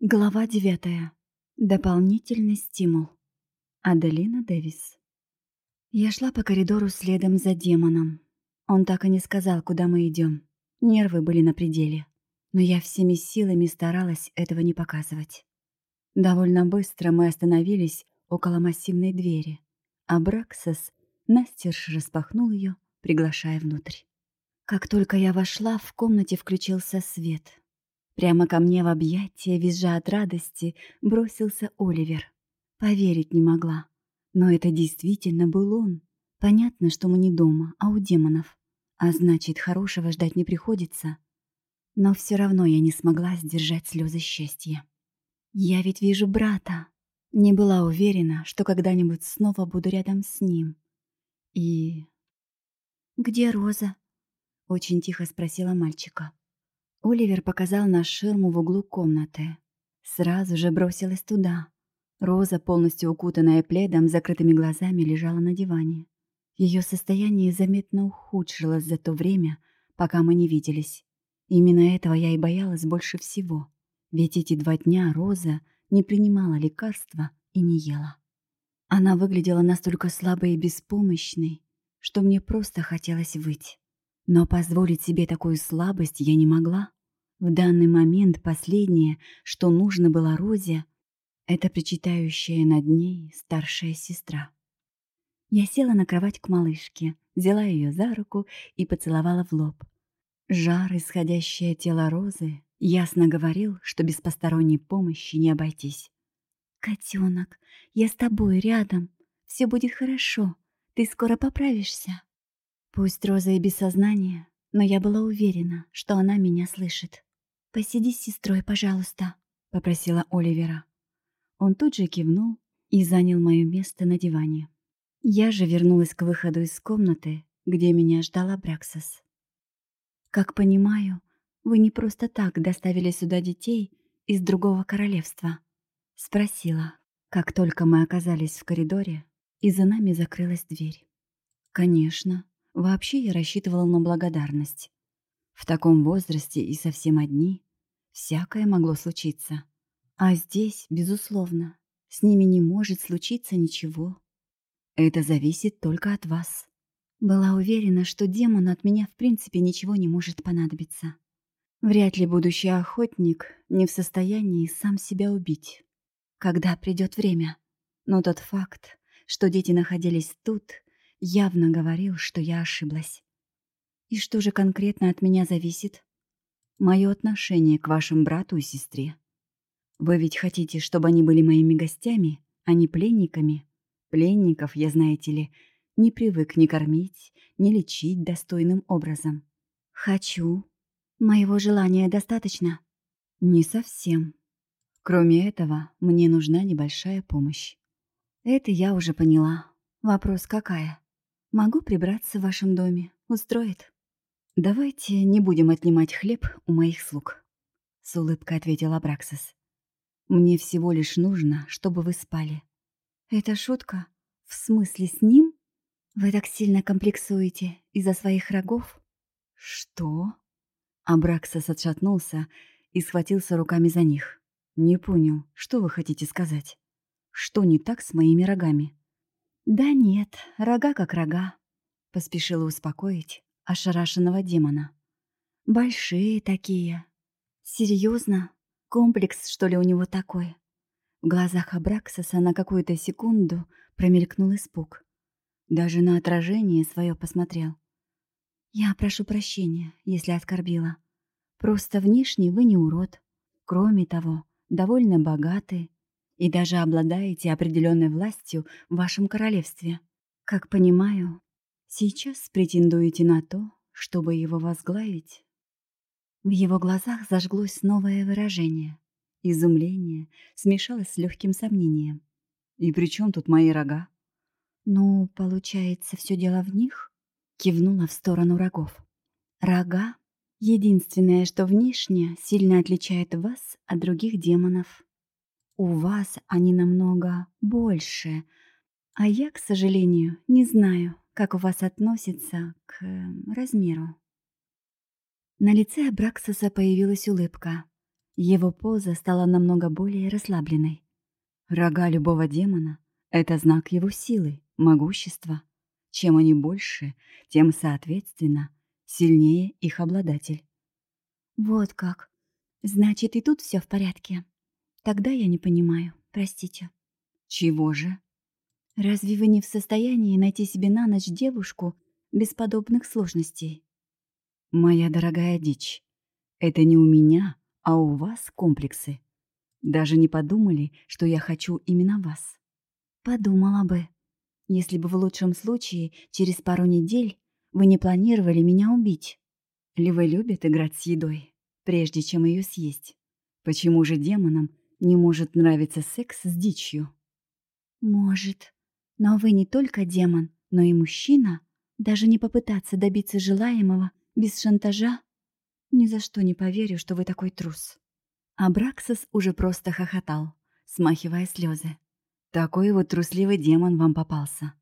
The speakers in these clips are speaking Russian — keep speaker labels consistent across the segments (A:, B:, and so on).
A: Глава девятая. Дополнительный стимул. Аделина Дэвис. Я шла по коридору следом за демоном. Он так и не сказал, куда мы идем. Нервы были на пределе. Но я всеми силами старалась этого не показывать. Довольно быстро мы остановились около массивной двери, а Браксос настежь распахнул ее, приглашая внутрь. Как только я вошла, в комнате включился свет — Прямо ко мне в объятия, визжа от радости, бросился Оливер. Поверить не могла. Но это действительно был он. Понятно, что мы не дома, а у демонов. А значит, хорошего ждать не приходится. Но все равно я не смогла сдержать слезы счастья. Я ведь вижу брата. Не была уверена, что когда-нибудь снова буду рядом с ним. И... «Где Роза?» — очень тихо спросила мальчика. Оливер показал на ширму в углу комнаты. Сразу же бросилась туда. Роза, полностью укутанная пледом, закрытыми глазами лежала на диване. Ее состояние заметно ухудшилось за то время, пока мы не виделись. Именно этого я и боялась больше всего. Ведь эти два дня Роза не принимала лекарства и не ела. Она выглядела настолько слабой и беспомощной, что мне просто хотелось выйти. Но позволить себе такую слабость я не могла. В данный момент последнее, что нужно было Розе, это причитающая над ней старшая сестра. Я села на кровать к малышке, взяла ее за руку и поцеловала в лоб. Жар, исходящее тело Розы, ясно говорил, что без посторонней помощи не обойтись. «Котенок, я с тобой рядом. Все будет хорошо. Ты скоро поправишься». Пусть Роза и без сознания, но я была уверена, что она меня слышит. «Посиди с сестрой, пожалуйста», — попросила Оливера. Он тут же кивнул и занял мое место на диване. Я же вернулась к выходу из комнаты, где меня ждала Браксос. «Как понимаю, вы не просто так доставили сюда детей из другого королевства?» — спросила, как только мы оказались в коридоре, и за нами закрылась дверь. «Конечно», Вообще я рассчитывала на благодарность. В таком возрасте и совсем одни всякое могло случиться. А здесь, безусловно, с ними не может случиться ничего. Это зависит только от вас. Была уверена, что демону от меня в принципе ничего не может понадобиться. Вряд ли будущий охотник не в состоянии сам себя убить. Когда придет время. Но тот факт, что дети находились тут, явно говорил, что я ошиблась. И что же конкретно от меня зависит? Мое отношение к вашим брату и сестре. Вы ведь хотите, чтобы они были моими гостями, а не пленниками? Пленников, я, знаете ли, не привык ни кормить, ни лечить достойным образом. Хочу. Моего желания достаточно? Не совсем. Кроме этого, мне нужна небольшая помощь. Это я уже поняла. Вопрос какая? Могу прибраться в вашем доме. Устроит?» «Давайте не будем отнимать хлеб у моих слуг», — с улыбкой ответил Абраксис. «Мне всего лишь нужно, чтобы вы спали». «Это шутка? В смысле с ним? Вы так сильно комплексуете из-за своих рогов?» «Что?» Абраксис отшатнулся и схватился руками за них. «Не понял, что вы хотите сказать? Что не так с моими рогами?» «Да нет, рога как рога», — поспешила успокоить ошарашенного демона. «Большие такие. Серьезно? Комплекс, что ли, у него такой?» В глазах Абраксаса на какую-то секунду промелькнул испуг. Даже на отражение свое посмотрел. «Я прошу прощения, если оскорбила. Просто внешне вы не урод. Кроме того, довольно богатый, и даже обладаете определенной властью в вашем королевстве. Как понимаю, сейчас претендуете на то, чтобы его возглавить. В его глазах зажглось новое выражение. Изумление смешалось с легким сомнением. «И при чем тут мои рога?» «Ну, получается, все дело в них?» Кивнула в сторону рогов. «Рога — единственное, что внешне сильно отличает вас от других демонов. У вас они намного больше, а я, к сожалению, не знаю, как у вас относится к размеру. На лице Абраксаса появилась улыбка. Его поза стала намного более расслабленной. Рога любого демона — это знак его силы, могущества. Чем они больше, тем, соответственно, сильнее их обладатель. Вот как. Значит, и тут все в порядке. Тогда я не понимаю, простите. Чего же? Разве вы не в состоянии найти себе на ночь девушку без подобных сложностей? Моя дорогая дичь, это не у меня, а у вас комплексы. Даже не подумали, что я хочу именно вас. Подумала бы, если бы в лучшем случае через пару недель вы не планировали меня убить. Львы любят играть с едой, прежде чем ее съесть. Почему же демонам не может нравиться секс с дичью? Может. Но вы не только демон, но и мужчина. Даже не попытаться добиться желаемого без шантажа? Ни за что не поверю, что вы такой трус. Абраксос уже просто хохотал, смахивая слезы. Такой вот трусливый демон вам попался.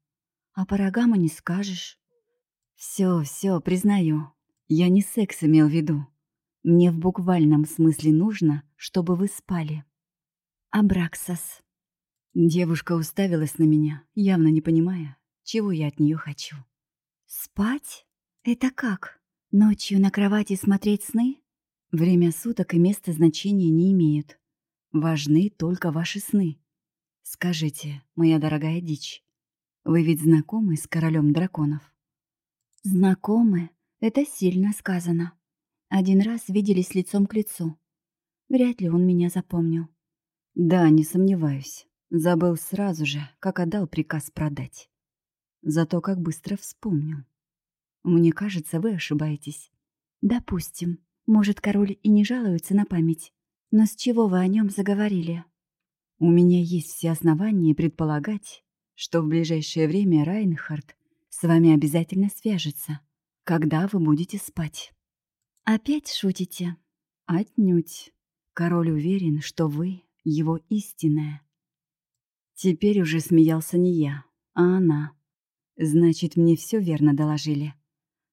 A: А по рогам и не скажешь. Все, все, признаю. Я не секс имел в виду. Мне в буквальном смысле нужно, чтобы вы спали. Абраксос. Девушка уставилась на меня, явно не понимая, чего я от нее хочу. «Спать? Это как? Ночью на кровати смотреть сны?» Время суток и место значения не имеют. Важны только ваши сны. Скажите, моя дорогая дичь, вы ведь знакомы с королем драконов? Знакомы? Это сильно сказано. Один раз виделись лицом к лицу. Вряд ли он меня запомнил. Да, не сомневаюсь. Забыл сразу же, как отдал приказ продать. Зато как быстро вспомнил. Мне кажется, вы ошибаетесь. Допустим. Может, король и не жалуется на память. Но с чего вы о нем заговорили? У меня есть все основания предполагать, что в ближайшее время Райнхард с вами обязательно свяжется, когда вы будете спать. Опять шутите? Отнюдь. Король уверен, что вы его истинная. Теперь уже смеялся не я, а она. Значит, мне все верно доложили.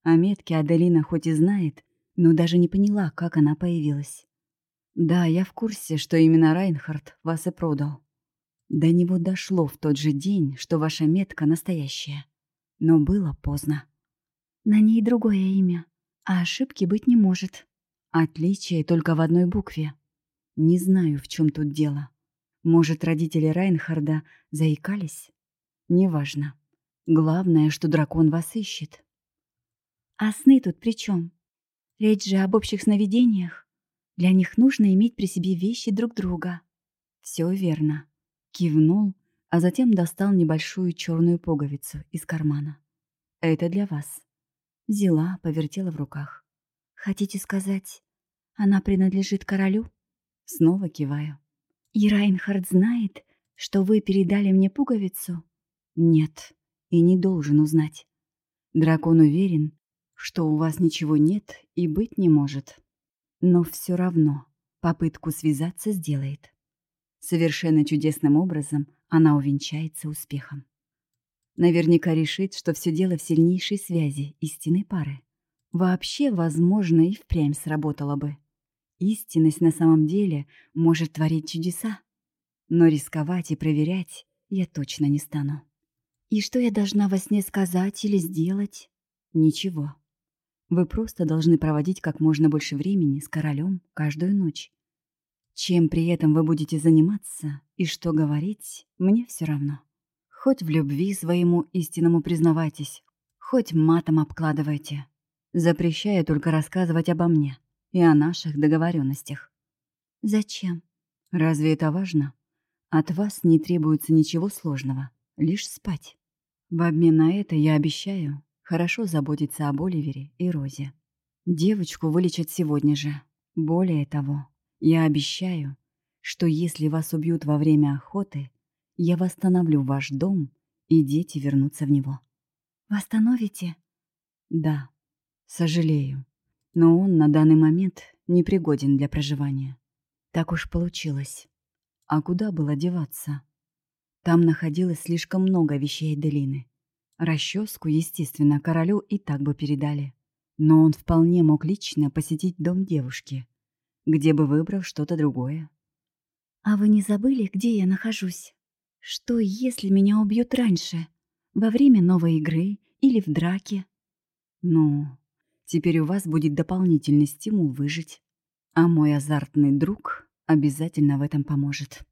A: О метке Аделина хоть и знает, но даже не поняла, как она появилась. Да, я в курсе, что именно Райнхард вас и продал. До него дошло в тот же день, что ваша метка настоящая. Но было поздно. На ней другое имя, а ошибки быть не может. Отличие только в одной букве. Не знаю, в чем тут дело. Может, родители Райнхарда заикались? Неважно. Главное, что дракон вас ищет. А сны тут при чем? Речь же об общих сновидениях. Для них нужно иметь при себе вещи друг друга. Все верно. Кивнул, а затем достал небольшую черную пуговицу из кармана. Это для вас. Взяла, повертела в руках. Хотите сказать, она принадлежит королю? Снова киваю. «И Райнхард знает, что вы передали мне пуговицу?» «Нет, и не должен узнать. Дракон уверен, что у вас ничего нет и быть не может. Но все равно попытку связаться сделает. Совершенно чудесным образом она увенчается успехом. Наверняка решит, что все дело в сильнейшей связи истинной пары. Вообще, возможно, и впрямь сработало бы. Истинность на самом деле может творить чудеса. Но рисковать и проверять я точно не стану. И что я должна во сне сказать или сделать? Ничего. Вы просто должны проводить как можно больше времени с королем каждую ночь. Чем при этом вы будете заниматься и что говорить, мне все равно. Хоть в любви своему истинному признавайтесь, хоть матом обкладывайте. Запрещаю только рассказывать обо мне и о наших договоренностях. Зачем? Разве это важно? От вас не требуется ничего сложного, лишь спать. В обмен на это я обещаю хорошо заботиться об Оливере и Розе. Девочку вылечат сегодня же. Более того, я обещаю, что если вас убьют во время охоты, я восстановлю ваш дом, и дети вернутся в него. Восстановите? Да. Сожалею но он на данный момент непригоден для проживания. Так уж получилось. А куда было деваться? Там находилось слишком много вещей Делины. Расческу, естественно, королю и так бы передали. Но он вполне мог лично посетить дом девушки. где бы выбрал что-то другое. А вы не забыли, где я нахожусь? Что, если меня убьют раньше? Во время новой игры или в драке? Ну, теперь у вас будет дополнительный стимул выжить. А мой азартный друг обязательно в этом поможет.